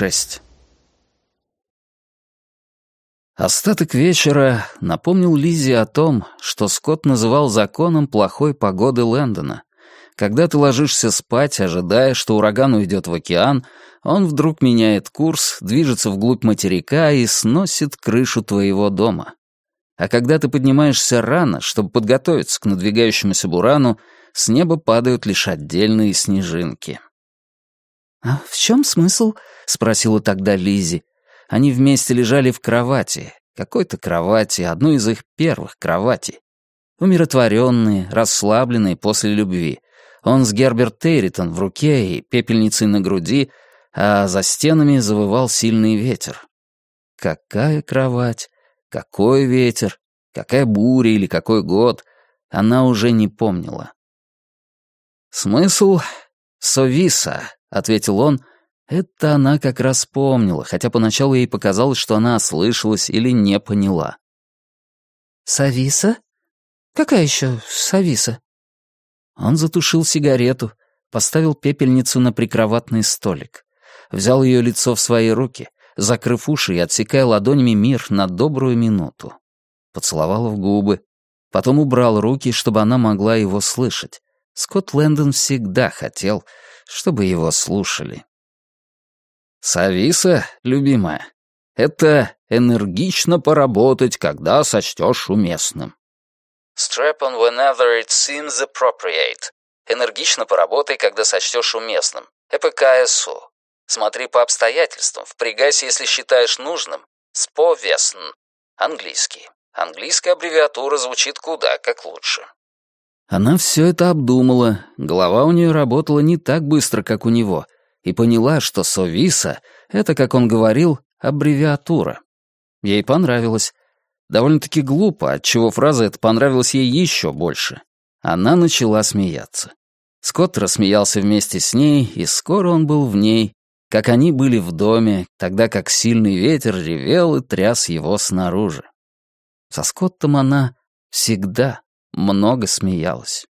6. Остаток вечера напомнил Лизе о том, что Скотт называл законом плохой погоды Лэндона. Когда ты ложишься спать, ожидая, что ураган уйдет в океан, он вдруг меняет курс, движется вглубь материка и сносит крышу твоего дома. А когда ты поднимаешься рано, чтобы подготовиться к надвигающемуся бурану, с неба падают лишь отдельные снежинки. «А в чем смысл?» — спросила тогда Лизи. Они вместе лежали в кровати, какой-то кровати, одной из их первых кроватей. Умиротворенные, расслабленные после любви. Он с Герберт Тейритон в руке и пепельницей на груди, а за стенами завывал сильный ветер. Какая кровать, какой ветер, какая буря или какой год, она уже не помнила. Смысл — совиса, — ответил он. Это она как раз помнила, хотя поначалу ей показалось, что она ослышалась или не поняла. «Сависа? Какая еще Сависа?» Он затушил сигарету, поставил пепельницу на прикроватный столик, взял ее лицо в свои руки, закрыв уши и отсекая ладонями мир на добрую минуту. Поцеловал в губы, потом убрал руки, чтобы она могла его слышать. Скотт Лэндон всегда хотел, чтобы его слушали. «Сависа, любимая, это энергично поработать, когда сочтешь уместным». Strap on whenever it seems appropriate. Энергично поработай, когда сочтешь уместным. ЭПКСУ. Смотри по обстоятельствам, впрягайся, если считаешь нужным. Сповесн. Английский. Английская аббревиатура звучит куда как лучше. Она все это обдумала, голова у нее работала не так быстро, как у него, и поняла, что Совиса — это, как он говорил, аббревиатура. Ей понравилось. Довольно-таки глупо, отчего фраза эта понравилась ей еще больше. Она начала смеяться. Скотт рассмеялся вместе с ней, и скоро он был в ней, как они были в доме, тогда как сильный ветер ревел и тряс его снаружи. Со Скоттом она всегда много смеялась.